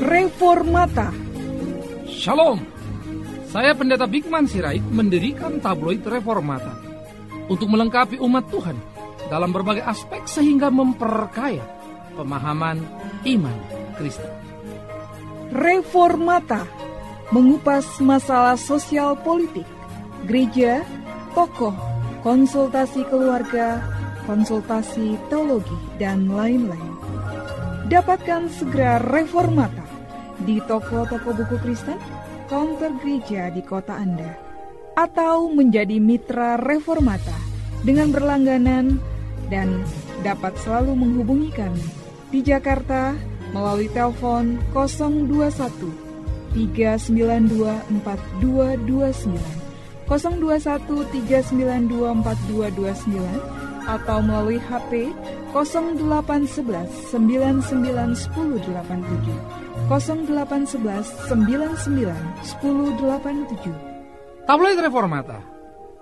Reformata Shalom, saya Pendeta Bigman Sirait mendirikan tabloid Reformata untuk melengkapi umat Tuhan dalam berbagai aspek sehingga memperkaya pemahaman iman Kristen. Reformata mengupas masalah sosial politik, gereja, tokoh, konsultasi keluarga, konsultasi teologi, dan lain-lain. Dapatkan segera Reformata di toko-toko buku Kristen, counter gereja di kota Anda, atau menjadi mitra Reformata dengan berlangganan dan dapat selalu menghubungi kami di Jakarta melalui telepon 021 392 4229 021 392 4229 atau melalui HP 0811 991087 0811 991087 Tabloid Reformata,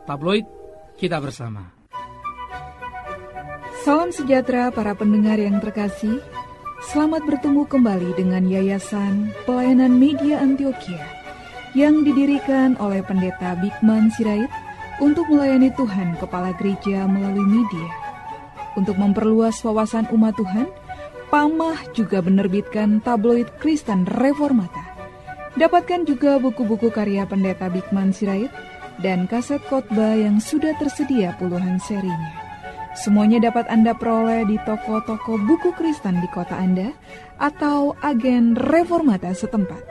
tabloid kita bersama. Salam sejahtera para pendengar yang terkasih. Selamat bertemu kembali dengan Yayasan Pelayanan Media Antioquia yang didirikan oleh Pendeta Bigman Sirait untuk melayani Tuhan kepala gereja melalui media. Untuk memperluas wawasan umat Tuhan, Pamah juga menerbitkan tabloid Kristen Reformata. Dapatkan juga buku-buku karya Pendeta Bigman Sirait dan kaset khotbah yang sudah tersedia puluhan serinya. Semuanya dapat Anda peroleh di toko-toko buku Kristen di kota Anda atau agen Reformata setempat.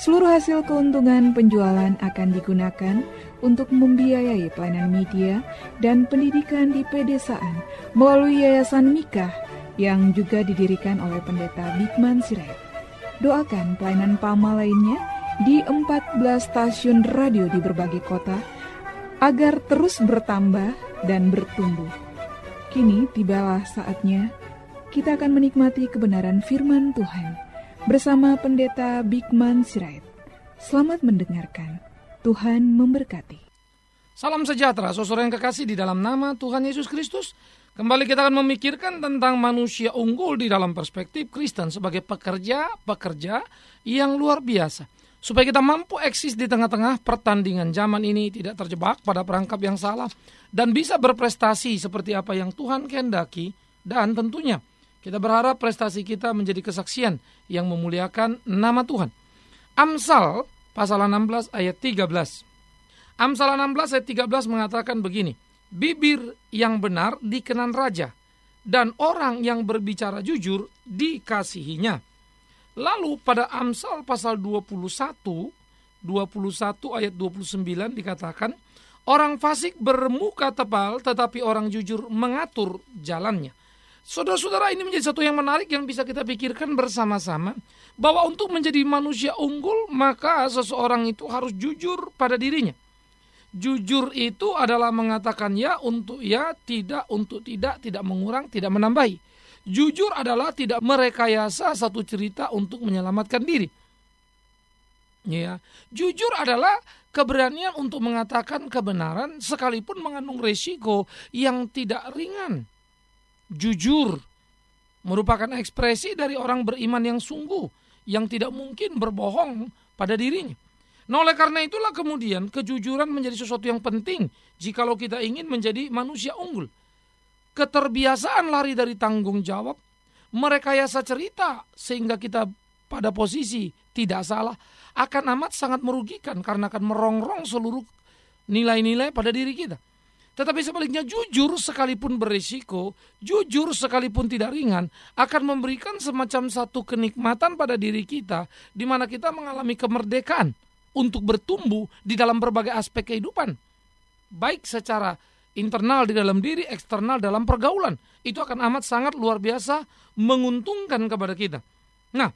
Seluruh hasil keuntungan penjualan akan digunakan untuk membiayai pelayanan media dan pendidikan di pedesaan melalui Yayasan Mikah yang juga didirikan oleh Pendeta Bigman Sirait. Doakan pelayanan PAMA lainnya di 14 stasiun radio di berbagai kota agar terus bertambah dan bertumbuh. Kini tibalah saatnya kita akan menikmati kebenaran firman Tuhan bersama Pendeta Bigman Sirait. Selamat mendengarkan. Tuhan memberkati. Salam sejahtera, saudara yang kekasih di dalam nama Tuhan Yesus Kristus. Kembali kita akan memikirkan tentang manusia unggul di dalam perspektif Kristen sebagai pekerja-pekerja yang luar biasa. Supaya kita mampu eksis di tengah-tengah pertandingan zaman ini tidak terjebak pada perangkap yang salah dan bisa berprestasi seperti apa yang Tuhan kehendaki dan tentunya kita berharap prestasi kita menjadi kesaksian yang memuliakan nama Tuhan. Amsal pasal 16 ayat 13. Amsal 16 ayat 13 mengatakan begini, bibir yang benar dikenan raja dan orang yang berbicara jujur dikasihinya. Lalu pada Amsal pasal 21, 21 ayat 29 dikatakan, Orang fasik bermuka tebal tetapi orang jujur mengatur jalannya. Saudara-saudara ini menjadi satu yang menarik yang bisa kita pikirkan bersama-sama bahwa untuk menjadi manusia unggul maka seseorang itu harus jujur pada dirinya. Jujur itu adalah mengatakan ya untuk ya, tidak untuk tidak, tidak mengurang, tidak menambahi. Jujur adalah tidak merekayasa satu cerita untuk menyelamatkan diri. Ya, jujur adalah keberanian untuk mengatakan kebenaran sekalipun mengandung resiko yang tidak ringan. Jujur merupakan ekspresi dari orang beriman yang sungguh, yang tidak mungkin berbohong pada dirinya. Nah, oleh karena itulah kemudian kejujuran menjadi sesuatu yang penting jikalau kita ingin menjadi manusia unggul. Keterbiasaan lari dari tanggung jawab, merekayasa cerita sehingga kita pada posisi tidak salah akan amat sangat merugikan karena akan merongrong seluruh nilai-nilai pada diri kita. Tetapi sebaliknya jujur sekalipun berisiko, jujur sekalipun tidak ringan, akan memberikan semacam satu kenikmatan pada diri kita di mana kita mengalami kemerdekaan untuk bertumbuh di dalam berbagai aspek kehidupan. Baik secara internal di dalam diri, eksternal dalam pergaulan. Itu akan amat sangat luar biasa menguntungkan kepada kita. Nah,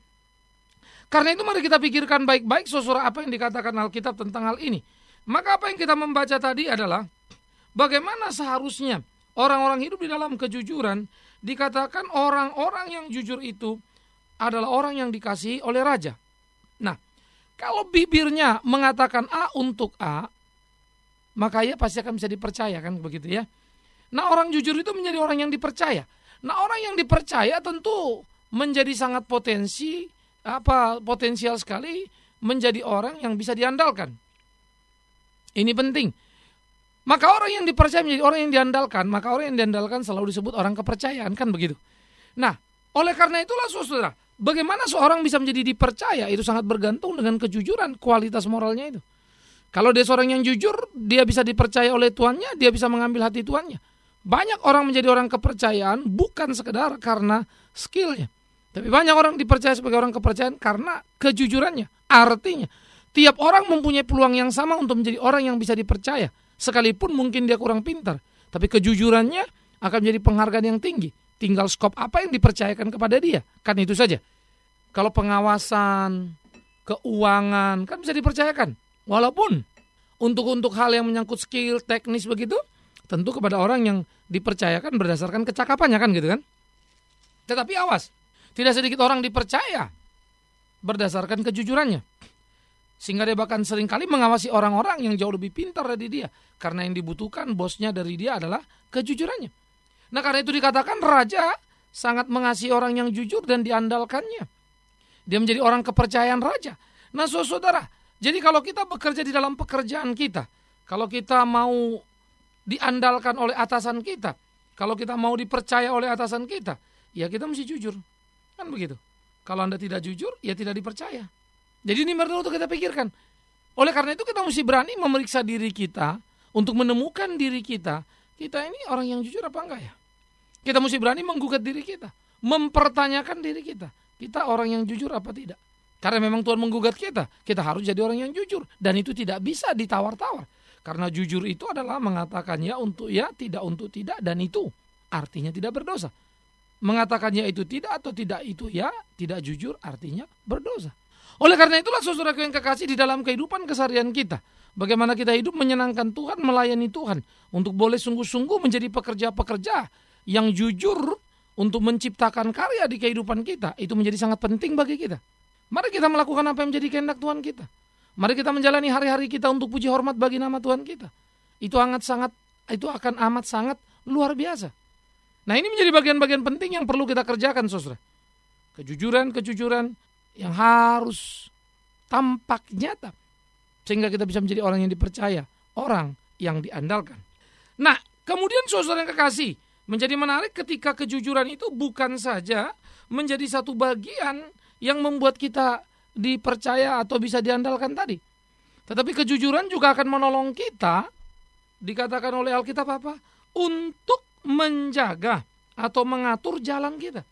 karena itu mari kita pikirkan baik-baik saudara apa yang dikatakan Alkitab tentang hal ini. Maka apa yang kita membaca tadi adalah bagaimana seharusnya orang-orang hidup di dalam kejujuran dikatakan orang-orang yang jujur itu adalah orang yang dikasihi oleh raja. Nah, kalau bibirnya mengatakan A untuk A, maka ia pasti akan bisa dipercaya kan begitu ya. Nah, orang jujur itu menjadi orang yang dipercaya. Nah, orang yang dipercaya tentu menjadi sangat potensi apa potensial sekali menjadi orang yang bisa diandalkan. Ini penting. Maka orang yang dipercaya menjadi orang yang diandalkan, maka orang yang diandalkan selalu disebut orang kepercayaan kan begitu. Nah, oleh karena itulah saudara, bagaimana seorang bisa menjadi dipercaya itu sangat bergantung dengan kejujuran, kualitas moralnya itu. Kalau dia seorang yang jujur, dia bisa dipercaya oleh tuannya, dia bisa mengambil hati tuannya. Banyak orang menjadi orang kepercayaan bukan sekedar karena skillnya. Tapi banyak orang dipercaya sebagai orang kepercayaan karena kejujurannya. Artinya, tiap orang mempunyai peluang yang sama untuk menjadi orang yang bisa dipercaya. Sekalipun mungkin dia kurang pintar. Tapi kejujurannya akan menjadi penghargaan yang tinggi. Tinggal skop apa yang dipercayakan kepada dia. Kan itu saja. Kalau pengawasan, keuangan, kan bisa dipercayakan. Walaupun untuk-untuk hal yang menyangkut skill, teknis begitu, tentu kepada orang yang dipercayakan berdasarkan kecakapannya kan gitu kan. Tetapi awas, tidak sedikit orang dipercaya berdasarkan kejujurannya. Sehingga dia bahkan sering kali mengawasi orang-orang yang jauh lebih pintar dari dia. Karena yang dibutuhkan bosnya dari dia adalah kejujurannya. Nah karena itu dikatakan raja sangat mengasihi orang yang jujur dan diandalkannya. Dia menjadi orang kepercayaan raja. Nah saudara, jadi kalau kita bekerja di dalam pekerjaan kita, kalau kita mau diandalkan oleh atasan kita, kalau kita mau dipercaya oleh atasan kita, ya kita mesti jujur. Kan begitu. Kalau Anda tidak jujur, ya tidak dipercaya. Jadi ini perlu untuk kita pikirkan. Oleh karena itu kita mesti berani memeriksa diri kita untuk menemukan diri kita. Kita ini orang yang jujur apa enggak ya? Kita mesti berani menggugat diri kita, mempertanyakan diri kita. Kita orang yang jujur apa tidak? Karena memang Tuhan menggugat kita, kita harus jadi orang yang jujur dan itu tidak bisa ditawar-tawar. Karena jujur itu adalah mengatakan ya untuk ya, tidak untuk tidak dan itu artinya tidak berdosa. Mengatakannya itu tidak atau tidak itu ya, tidak jujur artinya berdosa. Oleh karena itulah saudaraku yang kekasih di dalam kehidupan keseharian kita. Bagaimana kita hidup menyenangkan Tuhan, melayani Tuhan. Untuk boleh sungguh-sungguh menjadi pekerja-pekerja yang jujur untuk menciptakan karya di kehidupan kita. Itu menjadi sangat penting bagi kita. Mari kita melakukan apa yang menjadi kehendak Tuhan kita. Mari kita menjalani hari-hari kita untuk puji hormat bagi nama Tuhan kita. Itu sangat sangat itu akan amat sangat luar biasa. Nah ini menjadi bagian-bagian penting yang perlu kita kerjakan saudara. Kejujuran-kejujuran yang harus tampak nyata. Sehingga kita bisa menjadi orang yang dipercaya. Orang yang diandalkan. Nah kemudian saudara yang kekasih. Menjadi menarik ketika kejujuran itu bukan saja menjadi satu bagian yang membuat kita dipercaya atau bisa diandalkan tadi. Tetapi kejujuran juga akan menolong kita, dikatakan oleh Alkitab apa? Untuk menjaga atau mengatur jalan kita.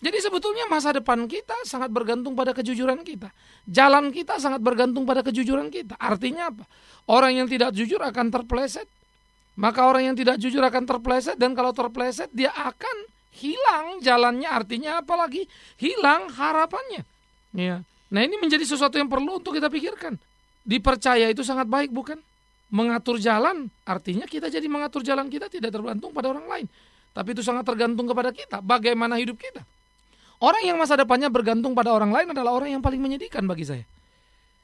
Jadi sebetulnya masa depan kita sangat bergantung pada kejujuran kita. Jalan kita sangat bergantung pada kejujuran kita. Artinya apa? Orang yang tidak jujur akan terpleset. Maka orang yang tidak jujur akan terpleset dan kalau terpleset dia akan hilang jalannya. Artinya apalagi hilang harapannya. Ya. Nah ini menjadi sesuatu yang perlu untuk kita pikirkan. Dipercaya itu sangat baik bukan? Mengatur jalan artinya kita jadi mengatur jalan kita tidak tergantung pada orang lain. Tapi itu sangat tergantung kepada kita. Bagaimana hidup kita. Orang yang masa depannya bergantung pada orang lain adalah orang yang paling menyedihkan bagi saya.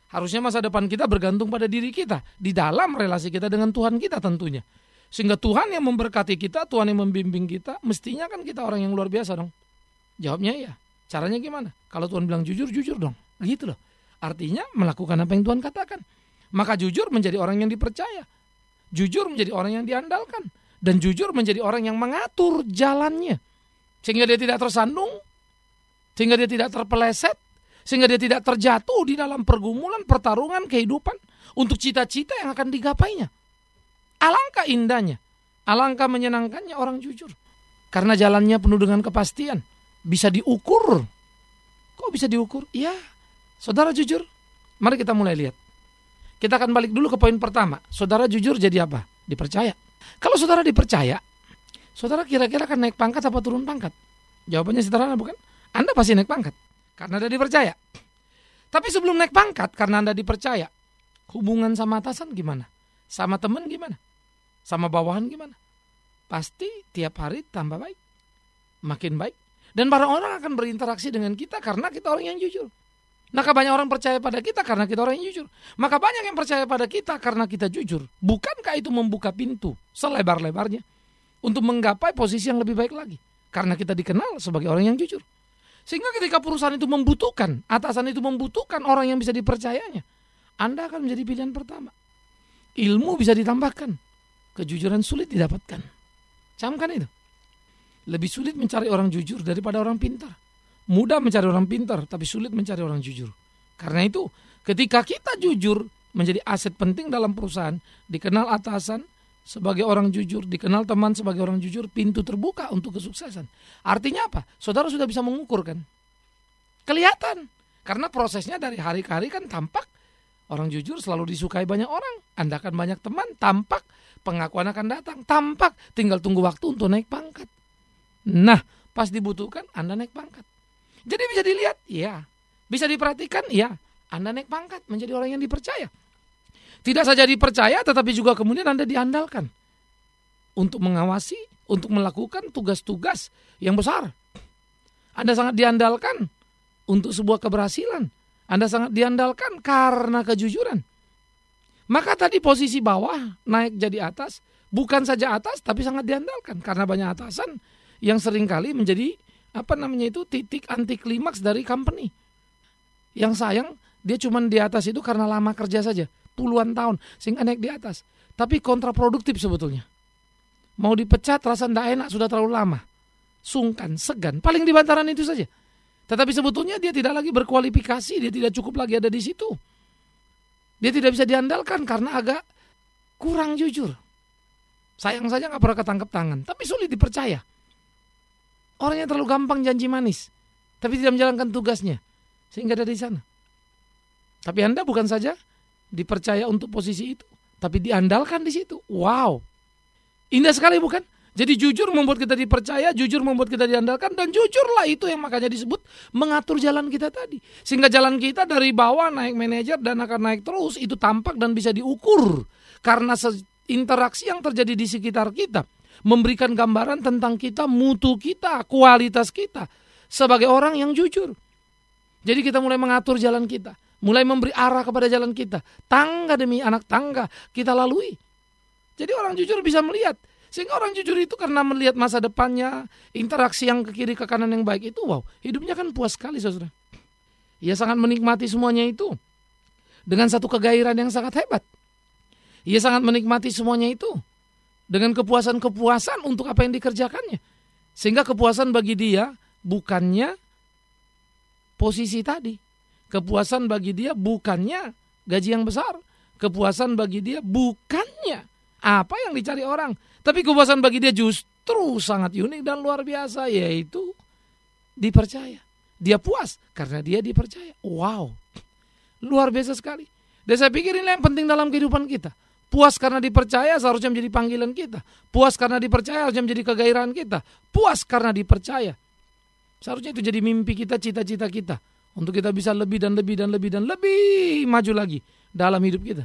Harusnya masa depan kita bergantung pada diri kita. Di dalam relasi kita dengan Tuhan kita tentunya. Sehingga Tuhan yang memberkati kita, Tuhan yang membimbing kita, mestinya kan kita orang yang luar biasa dong. Jawabnya iya. Caranya gimana? Kalau Tuhan bilang jujur, jujur dong. Gitu loh. Artinya melakukan apa yang Tuhan katakan. Maka jujur menjadi orang yang dipercaya. Jujur menjadi orang yang diandalkan. Dan jujur menjadi orang yang mengatur jalannya. Sehingga dia tidak tersandung. Sehingga dia tidak terpeleset. Sehingga dia tidak terjatuh di dalam pergumulan, pertarungan, kehidupan. Untuk cita-cita yang akan digapainya. Alangkah indahnya. Alangkah menyenangkannya orang jujur. Karena jalannya penuh dengan kepastian bisa diukur. Kok bisa diukur? Iya, saudara jujur. Mari kita mulai lihat. Kita akan balik dulu ke poin pertama. Saudara jujur jadi apa? Dipercaya. Kalau saudara dipercaya, saudara kira-kira akan naik pangkat apa turun pangkat? Jawabannya sederhana bukan? Anda pasti naik pangkat karena Anda dipercaya. Tapi sebelum naik pangkat karena Anda dipercaya, hubungan sama atasan gimana? Sama teman gimana? Sama bawahan gimana? Pasti tiap hari tambah baik. Makin baik, dan para orang akan berinteraksi dengan kita karena kita orang yang jujur. Maka banyak orang percaya pada kita karena kita orang yang jujur. Maka banyak yang percaya pada kita karena kita jujur. Bukankah itu membuka pintu selebar-lebarnya untuk menggapai posisi yang lebih baik lagi? Karena kita dikenal sebagai orang yang jujur. Sehingga ketika perusahaan itu membutuhkan, atasan itu membutuhkan orang yang bisa dipercayanya, Anda akan menjadi pilihan pertama. Ilmu bisa ditambahkan, kejujuran sulit didapatkan. Camkan itu. Lebih sulit mencari orang jujur daripada orang pintar. Mudah mencari orang pintar, tapi sulit mencari orang jujur. Karena itu, ketika kita jujur menjadi aset penting dalam perusahaan, dikenal atasan, sebagai orang jujur, dikenal teman sebagai orang jujur, pintu terbuka untuk kesuksesan. Artinya apa? Saudara sudah bisa mengukur kan? Kelihatan. Karena prosesnya dari hari ke hari kan tampak orang jujur selalu disukai banyak orang. Anda akan banyak teman, tampak pengakuan akan datang, tampak tinggal tunggu waktu untuk naik pangkat. Nah, pas dibutuhkan Anda naik pangkat. Jadi bisa dilihat, ya. Bisa diperhatikan, ya. Anda naik pangkat menjadi orang yang dipercaya. Tidak saja dipercaya tetapi juga kemudian Anda diandalkan untuk mengawasi, untuk melakukan tugas-tugas yang besar. Anda sangat diandalkan untuk sebuah keberhasilan. Anda sangat diandalkan karena kejujuran. Maka tadi posisi bawah naik jadi atas, bukan saja atas tapi sangat diandalkan karena banyak atasan yang sering kali menjadi apa namanya itu titik anti klimaks dari company. Yang sayang dia cuma di atas itu karena lama kerja saja puluhan tahun sehingga naik di atas. Tapi kontraproduktif sebetulnya. Mau dipecat rasa tidak enak sudah terlalu lama. Sungkan, segan, paling di bantaran itu saja. Tetapi sebetulnya dia tidak lagi berkualifikasi, dia tidak cukup lagi ada di situ. Dia tidak bisa diandalkan karena agak kurang jujur. Sayang saja nggak pernah ketangkep tangan, tapi sulit dipercaya. Orangnya terlalu gampang janji manis, tapi tidak menjalankan tugasnya, sehingga dari sana. Tapi Anda bukan saja dipercaya untuk posisi itu, tapi diandalkan di situ. Wow. Indah sekali bukan? Jadi jujur membuat kita dipercaya, jujur membuat kita diandalkan dan jujurlah itu yang makanya disebut mengatur jalan kita tadi. Sehingga jalan kita dari bawah naik manajer dan akan naik terus itu tampak dan bisa diukur karena interaksi yang terjadi di sekitar kita memberikan gambaran tentang kita, mutu kita, kualitas kita sebagai orang yang jujur. Jadi kita mulai mengatur jalan kita mulai memberi arah kepada jalan kita. Tangga demi anak tangga kita lalui. Jadi orang jujur bisa melihat. Sehingga orang jujur itu karena melihat masa depannya, interaksi yang ke kiri ke kanan yang baik itu, wow, hidupnya kan puas sekali saudara. Ia sangat menikmati semuanya itu dengan satu kegairan yang sangat hebat. Ia sangat menikmati semuanya itu dengan kepuasan-kepuasan untuk apa yang dikerjakannya. Sehingga kepuasan bagi dia bukannya posisi tadi, Kepuasan bagi dia bukannya gaji yang besar. Kepuasan bagi dia bukannya apa yang dicari orang. Tapi kepuasan bagi dia justru sangat unik dan luar biasa yaitu dipercaya. Dia puas karena dia dipercaya. Wow. Luar biasa sekali. Dan saya pikir ini yang penting dalam kehidupan kita. Puas karena dipercaya seharusnya menjadi panggilan kita. Puas karena dipercaya harusnya menjadi kegairahan kita. Puas karena dipercaya. Seharusnya itu jadi mimpi kita, cita-cita kita untuk kita bisa lebih dan lebih dan lebih dan lebih maju lagi dalam hidup kita.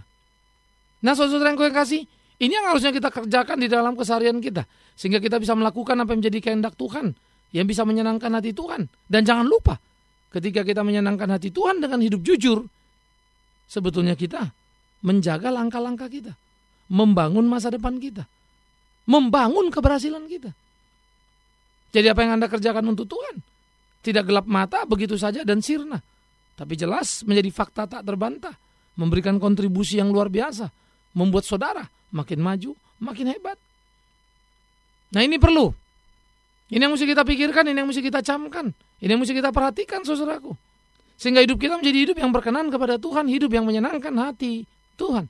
Nah, saudara yang kau kasih, ini yang harusnya kita kerjakan di dalam keseharian kita sehingga kita bisa melakukan apa yang menjadi kehendak Tuhan, yang bisa menyenangkan hati Tuhan. Dan jangan lupa, ketika kita menyenangkan hati Tuhan dengan hidup jujur, sebetulnya kita menjaga langkah-langkah kita, membangun masa depan kita, membangun keberhasilan kita. Jadi apa yang Anda kerjakan untuk Tuhan? Tidak gelap mata begitu saja dan sirna. Tapi jelas menjadi fakta tak terbantah. Memberikan kontribusi yang luar biasa. Membuat saudara makin maju, makin hebat. Nah ini perlu. Ini yang mesti kita pikirkan, ini yang mesti kita camkan. Ini yang mesti kita perhatikan saudaraku. Sehingga hidup kita menjadi hidup yang berkenan kepada Tuhan. Hidup yang menyenangkan hati Tuhan.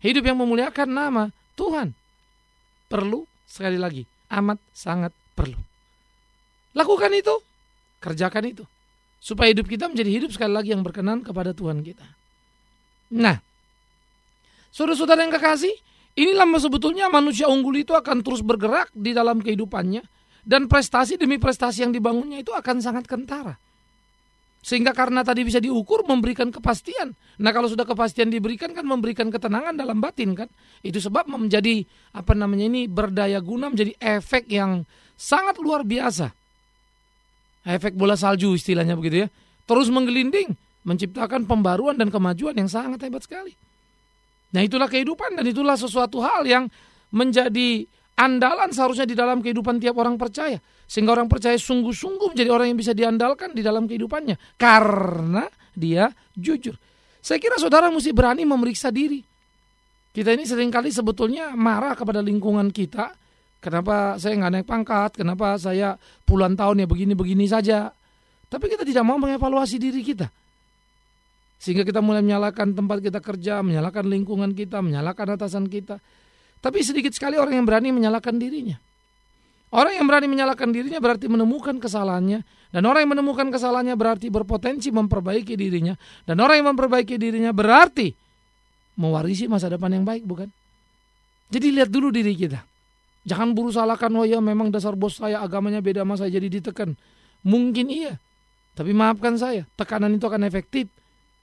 Hidup yang memuliakan nama Tuhan. Perlu sekali lagi. Amat sangat perlu. Lakukan itu Kerjakan itu. Supaya hidup kita menjadi hidup sekali lagi yang berkenan kepada Tuhan kita. Nah, saudara-saudara yang kekasih, inilah sebetulnya manusia unggul itu akan terus bergerak di dalam kehidupannya. Dan prestasi demi prestasi yang dibangunnya itu akan sangat kentara. Sehingga karena tadi bisa diukur memberikan kepastian. Nah kalau sudah kepastian diberikan kan memberikan ketenangan dalam batin kan. Itu sebab menjadi apa namanya ini berdaya guna menjadi efek yang sangat luar biasa efek bola salju istilahnya begitu ya, terus menggelinding, menciptakan pembaruan dan kemajuan yang sangat hebat sekali. Nah itulah kehidupan dan itulah sesuatu hal yang menjadi andalan seharusnya di dalam kehidupan tiap orang percaya. Sehingga orang percaya sungguh-sungguh menjadi orang yang bisa diandalkan di dalam kehidupannya. Karena dia jujur. Saya kira saudara mesti berani memeriksa diri. Kita ini sering kali sebetulnya marah kepada lingkungan kita. Kenapa saya nggak naik pangkat? Kenapa saya puluhan tahun ya begini-begini saja? Tapi kita tidak mau mengevaluasi diri kita. Sehingga kita mulai menyalahkan tempat kita kerja, menyalahkan lingkungan kita, menyalahkan atasan kita. Tapi sedikit sekali orang yang berani menyalahkan dirinya. Orang yang berani menyalahkan dirinya berarti menemukan kesalahannya. Dan orang yang menemukan kesalahannya berarti berpotensi memperbaiki dirinya. Dan orang yang memperbaiki dirinya berarti mewarisi masa depan yang baik, bukan? Jadi lihat dulu diri kita. Jangan buru salahkan, oh ya memang dasar bos saya agamanya beda sama saya jadi ditekan. Mungkin iya. Tapi maafkan saya, tekanan itu akan efektif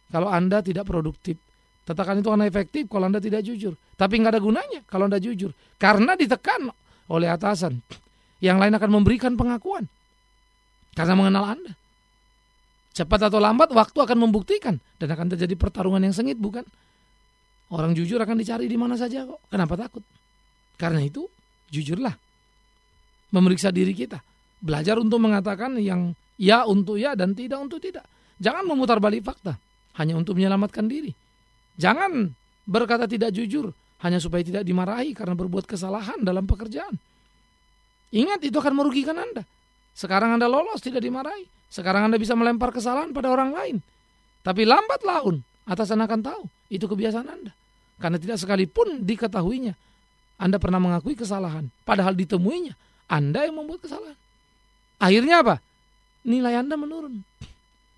kalau Anda tidak produktif. Tekanan itu akan efektif kalau Anda tidak jujur. Tapi nggak ada gunanya kalau Anda jujur. Karena ditekan oleh atasan. Yang lain akan memberikan pengakuan. Karena mengenal Anda. Cepat atau lambat waktu akan membuktikan. Dan akan terjadi pertarungan yang sengit bukan? Orang jujur akan dicari di mana saja kok. Kenapa takut? Karena itu jujurlah. Memeriksa diri kita. Belajar untuk mengatakan yang ya untuk ya dan tidak untuk tidak. Jangan memutar balik fakta. Hanya untuk menyelamatkan diri. Jangan berkata tidak jujur hanya supaya tidak dimarahi karena berbuat kesalahan dalam pekerjaan. Ingat itu akan merugikan Anda. Sekarang Anda lolos tidak dimarahi. Sekarang Anda bisa melempar kesalahan pada orang lain. Tapi lambat laun atasan akan tahu itu kebiasaan Anda. Karena tidak sekalipun diketahuinya Anda pernah mengakui kesalahan. Padahal ditemuinya Anda yang membuat kesalahan. Akhirnya apa? Nilai Anda menurun.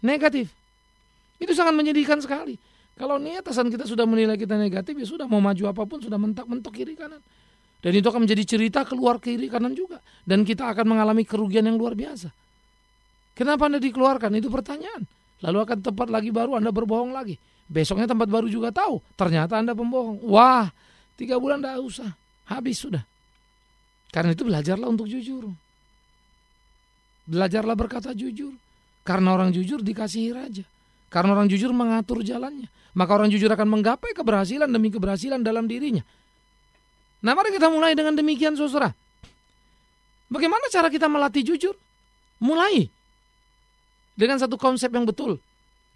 Negatif. Itu sangat menyedihkan sekali. Kalau nih atasan kita sudah menilai kita negatif ya sudah mau maju apa pun sudah mentak-mentok kiri kanan. Dan itu akan menjadi cerita keluar kiri kanan juga. Dan kita akan mengalami kerugian yang luar biasa. Kenapa Anda dikeluarkan? Itu pertanyaan. Lalu akan tempat lagi baru Anda berbohong lagi. Besoknya tempat baru juga tahu. Ternyata Anda pembohong. Wah, tiga bulan tidak usah. Habis sudah. Karena itu belajarlah untuk jujur. Belajarlah berkata jujur. Karena orang jujur dikasihi raja. Karena orang jujur mengatur jalannya. Maka orang jujur akan menggapai keberhasilan demi keberhasilan dalam dirinya. Nah mari kita mulai dengan demikian saudara. Bagaimana cara kita melatih jujur? Mulai dengan satu konsep yang betul.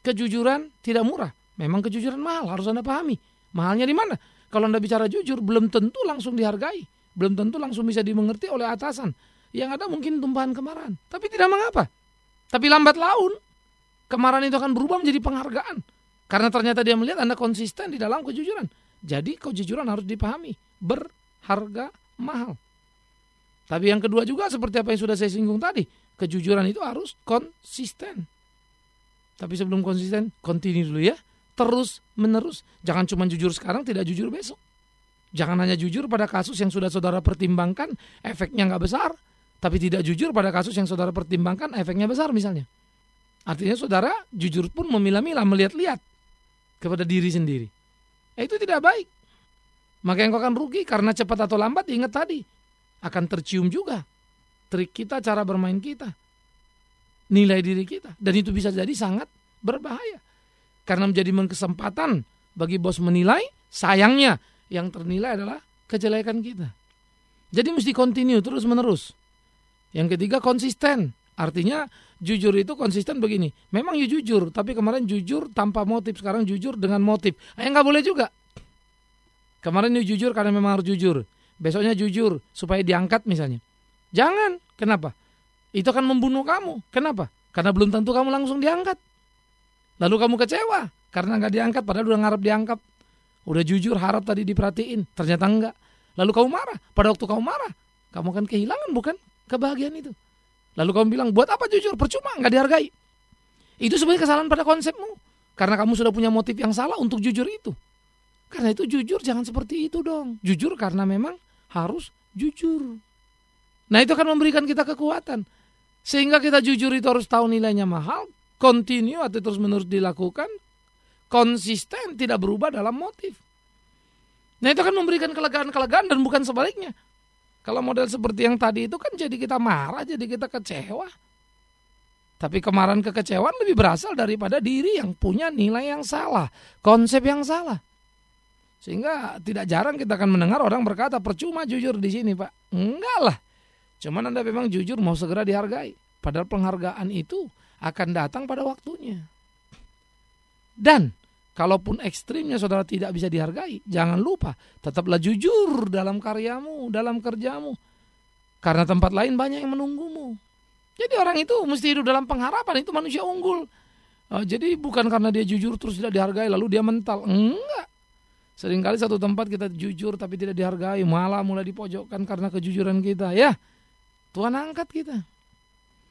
Kejujuran tidak murah. Memang kejujuran mahal, harus Anda pahami. Mahalnya di mana? Kalau Anda bicara jujur, belum tentu langsung dihargai. Belum tentu langsung bisa dimengerti oleh atasan. Yang ada mungkin tumpahan kemarahan. Tapi tidak mengapa. Tapi lambat laun, kemarahan itu akan berubah menjadi penghargaan. Karena ternyata dia melihat Anda konsisten di dalam kejujuran. Jadi kejujuran harus dipahami. Ber harga mahal. Tapi yang kedua juga seperti apa yang sudah saya singgung tadi, kejujuran itu harus konsisten. Tapi sebelum konsisten, continue dulu ya. Terus menerus. Jangan cuma jujur sekarang, tidak jujur besok. Jangan hanya jujur pada kasus yang sudah saudara pertimbangkan, efeknya nggak besar. Tapi tidak jujur pada kasus yang saudara pertimbangkan, efeknya besar misalnya. Artinya saudara jujur pun memilah-milah, melihat-lihat kepada diri sendiri. Eh, itu tidak baik maka engkau akan rugi karena cepat atau lambat ingat tadi akan tercium juga trik kita, cara bermain kita, nilai diri kita dan itu bisa jadi sangat berbahaya karena menjadi kesempatan bagi bos menilai sayangnya yang ternilai adalah kejelekan kita. Jadi mesti continue terus menerus. Yang ketiga konsisten. Artinya jujur itu konsisten begini. Memang you jujur, tapi kemarin jujur tanpa motif, sekarang jujur dengan motif. Eh nggak boleh juga. Kemarin ini jujur karena memang harus jujur. Besoknya jujur supaya diangkat misalnya. Jangan. Kenapa? Itu akan membunuh kamu. Kenapa? Karena belum tentu kamu langsung diangkat. Lalu kamu kecewa karena nggak diangkat padahal udah ngarep diangkat. Udah jujur harap tadi diperhatiin, ternyata enggak. Lalu kamu marah. Pada waktu kamu marah, kamu akan kehilangan bukan kebahagiaan itu. Lalu kamu bilang, buat apa jujur? Percuma, nggak dihargai. Itu sebenarnya kesalahan pada konsepmu. Karena kamu sudah punya motif yang salah untuk jujur itu. Karena itu jujur jangan seperti itu dong. Jujur karena memang harus jujur. Nah itu akan memberikan kita kekuatan. Sehingga kita jujur itu harus tahu nilainya mahal, continue atau terus menerus dilakukan, konsisten tidak berubah dalam motif. Nah itu akan memberikan kelegaan-kelegaan dan bukan sebaliknya. Kalau model seperti yang tadi itu kan jadi kita marah, jadi kita kecewa. Tapi kemarahan kekecewaan lebih berasal daripada diri yang punya nilai yang salah, konsep yang salah. Sehingga tidak jarang kita akan mendengar orang berkata percuma jujur di sini Pak. Enggak lah. Cuman Anda memang jujur mau segera dihargai. Padahal penghargaan itu akan datang pada waktunya. Dan kalaupun ekstrimnya saudara tidak bisa dihargai, jangan lupa tetaplah jujur dalam karyamu, dalam kerjamu. Karena tempat lain banyak yang menunggumu. Jadi orang itu mesti hidup dalam pengharapan, itu manusia unggul. Uh, jadi bukan karena dia jujur terus tidak dihargai lalu dia mental. Enggak. Seringkali satu tempat kita jujur tapi tidak dihargai, malah mulai dipojokkan karena kejujuran kita. Ya, Tuhan angkat kita.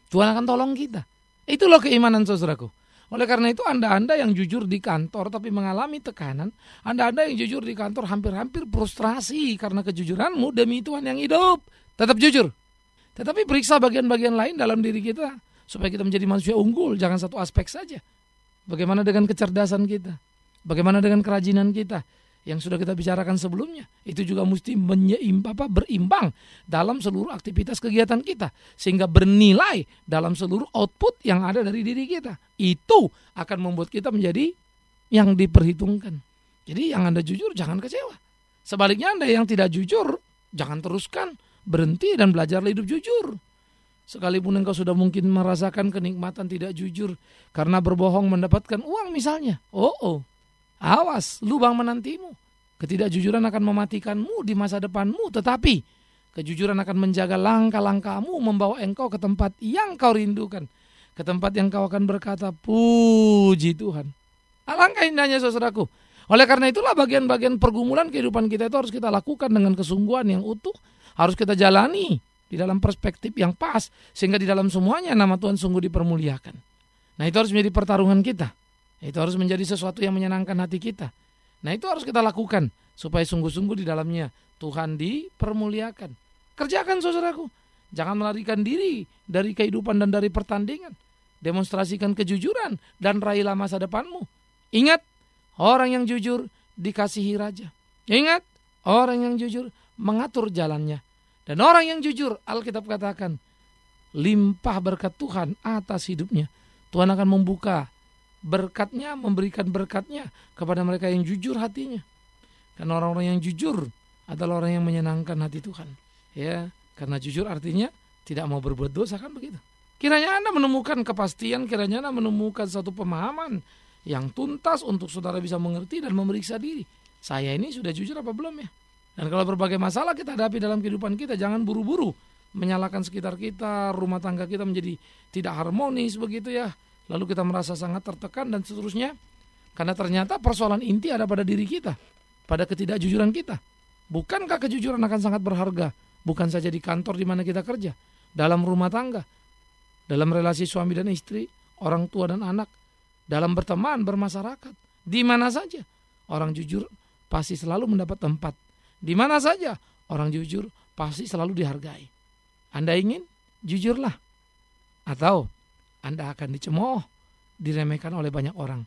Tuhan akan tolong kita. Itu loh keimanan saudaraku. Oleh karena itu Anda-Anda yang jujur di kantor tapi mengalami tekanan, Anda-Anda yang jujur di kantor hampir-hampir frustrasi karena kejujuranmu demi Tuhan yang hidup. Tetap jujur. Tetapi periksa bagian-bagian lain dalam diri kita supaya kita menjadi manusia unggul, jangan satu aspek saja. Bagaimana dengan kecerdasan kita? Bagaimana dengan kerajinan kita? Yang sudah kita bicarakan sebelumnya. Itu juga mesti menyeimbang apa berimbang dalam seluruh aktivitas kegiatan kita. Sehingga bernilai dalam seluruh output yang ada dari diri kita. Itu akan membuat kita menjadi yang diperhitungkan. Jadi yang anda jujur jangan kecewa. Sebaliknya anda yang tidak jujur jangan teruskan berhenti dan belajar hidup jujur. Sekalipun engkau sudah mungkin merasakan kenikmatan tidak jujur karena berbohong mendapatkan uang misalnya. Oh oh Awas, lubang menantimu. Ketidakjujuran akan mematikanmu di masa depanmu, tetapi kejujuran akan menjaga langkah-langkahmu membawa engkau ke tempat yang kau rindukan. Ke tempat yang kau akan berkata, puji Tuhan. Alangkah indahnya saudaraku. Oleh karena itulah bagian-bagian pergumulan kehidupan kita itu harus kita lakukan dengan kesungguhan yang utuh. Harus kita jalani di dalam perspektif yang pas. Sehingga di dalam semuanya nama Tuhan sungguh dipermuliakan. Nah itu harus menjadi pertarungan kita. Itu harus menjadi sesuatu yang menyenangkan hati kita. Nah itu harus kita lakukan supaya sungguh-sungguh di dalamnya Tuhan dipermuliakan. Kerjakan saudaraku. Jangan melarikan diri dari kehidupan dan dari pertandingan. Demonstrasikan kejujuran dan raihlah masa depanmu. Ingat, orang yang jujur dikasihi raja. Ingat, orang yang jujur mengatur jalannya. Dan orang yang jujur, Alkitab katakan, limpah berkat Tuhan atas hidupnya. Tuhan akan membuka berkatnya, memberikan berkatnya kepada mereka yang jujur hatinya. Karena orang-orang yang jujur adalah orang yang menyenangkan hati Tuhan. Ya, karena jujur artinya tidak mau berbuat dosa kan begitu. Kiranya Anda menemukan kepastian, kiranya Anda menemukan satu pemahaman yang tuntas untuk saudara bisa mengerti dan memeriksa diri. Saya ini sudah jujur apa belum ya? Dan kalau berbagai masalah kita hadapi dalam kehidupan kita, jangan buru-buru menyalahkan sekitar kita, rumah tangga kita menjadi tidak harmonis begitu ya lalu kita merasa sangat tertekan dan seterusnya karena ternyata persoalan inti ada pada diri kita pada ketidakjujuran kita. Bukankah kejujuran akan sangat berharga? Bukan saja di kantor di mana kita kerja dalam rumah tangga dalam relasi suami dan istri orang tua dan anak dalam berteman bermasyarakat. Di mana saja orang jujur pasti selalu mendapat tempat. Di mana saja orang jujur pasti selalu dihargai. Anda ingin? Jujurlah. Atau anda akan dicemooh, diremehkan oleh banyak orang.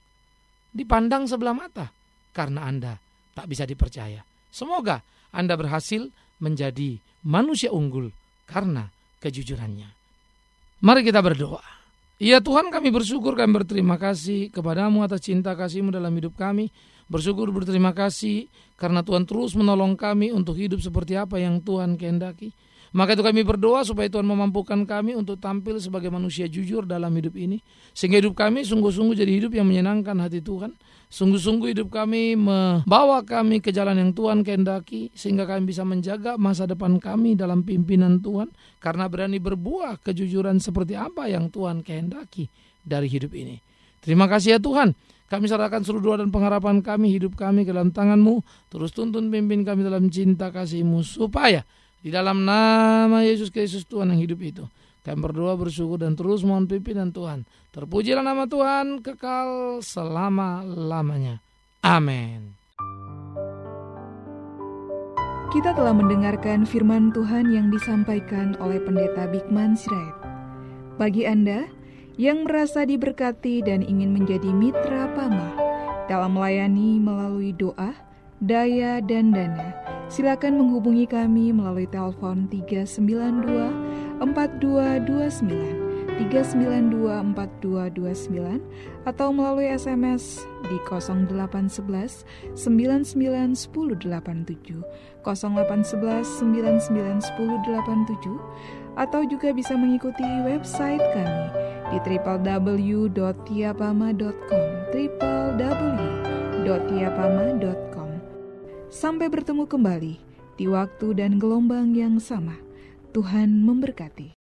Dipandang sebelah mata karena Anda tak bisa dipercaya. Semoga Anda berhasil menjadi manusia unggul karena kejujurannya. Mari kita berdoa. Ya Tuhan kami bersyukur kami berterima kasih kepadamu atas cinta kasihmu dalam hidup kami. Bersyukur berterima kasih karena Tuhan terus menolong kami untuk hidup seperti apa yang Tuhan kehendaki. Maka itu kami berdoa supaya Tuhan memampukan kami untuk tampil sebagai manusia jujur dalam hidup ini. Sehingga hidup kami sungguh-sungguh jadi hidup yang menyenangkan hati Tuhan. Sungguh-sungguh hidup kami membawa kami ke jalan yang Tuhan kehendaki. Sehingga kami bisa menjaga masa depan kami dalam pimpinan Tuhan. Karena berani berbuah kejujuran seperti apa yang Tuhan kehendaki dari hidup ini. Terima kasih ya Tuhan. Kami serahkan seluruh doa dan pengharapan kami, hidup kami ke dalam tanganmu. Terus tuntun pimpin kami dalam cinta kasihmu supaya di dalam nama Yesus Kristus Tuhan yang hidup itu. Kami berdoa bersyukur dan terus mohon pimpinan Tuhan. Terpujilah nama Tuhan kekal selama-lamanya. Amin. Kita telah mendengarkan firman Tuhan yang disampaikan oleh Pendeta Bikman Sirait. Bagi Anda yang merasa diberkati dan ingin menjadi mitra Pama dalam melayani melalui doa, daya, dan dana, silakan menghubungi kami melalui telepon 392 4229 3924229 atau melalui SMS di 0811 991087 0811 991087 atau juga bisa mengikuti website kami di www.tiapama.com www.tiapama.com Sampai bertemu kembali di waktu dan gelombang yang sama. Tuhan memberkati.